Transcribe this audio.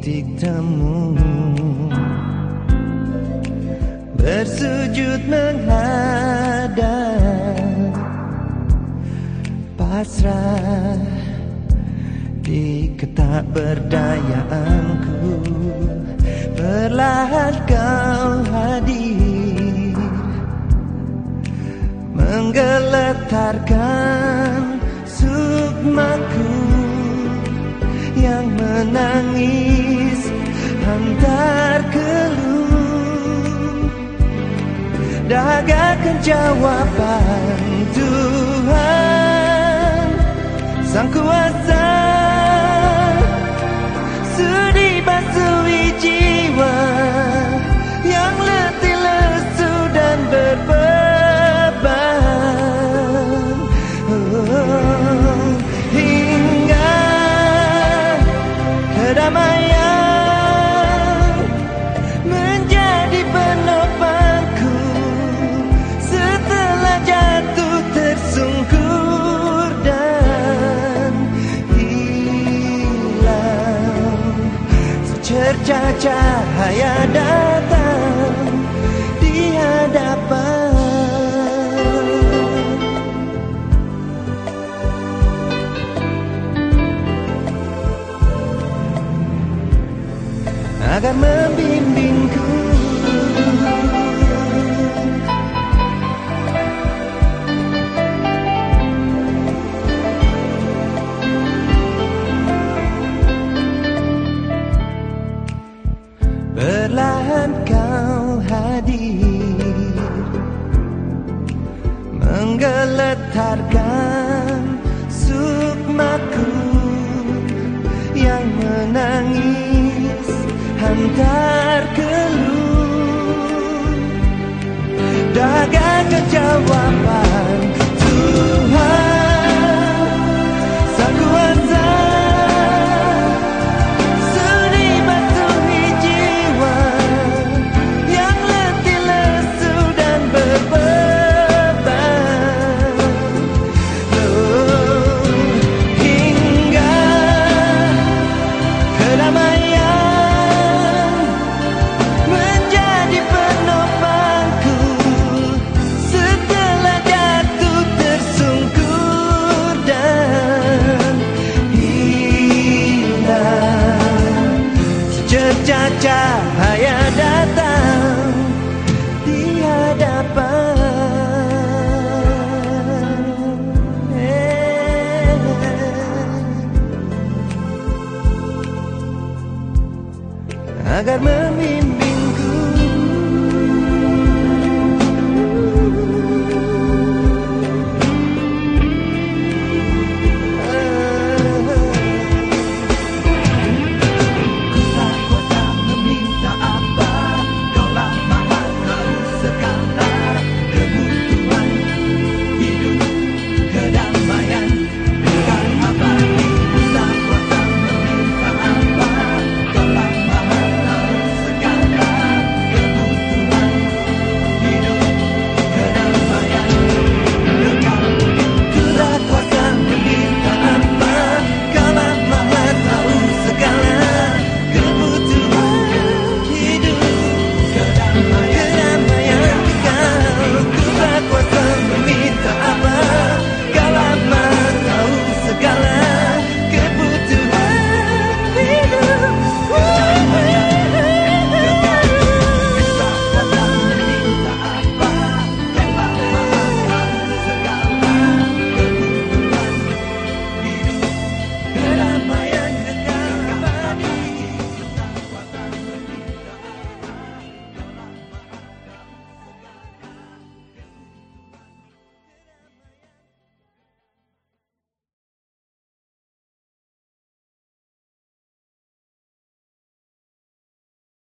titik temu. Bersujud menghadap Pasrah di ketakberdayaanku Perlahan kau hadir Menggeletarkan sukmaku Yang menangis Dagakan jawaban Tuhan. Sang kuasa. Sudi basui jiwa Yang letih lesu dan berbeban. Oh, Hingga kedamaian cahaya datang di hadapan. Agar membimbingku Menggeletarkan sukmaku Yang menangis hantar keluh. Dagakan jawaban Tuhan Cahaya datang di hadapan Eh. Agar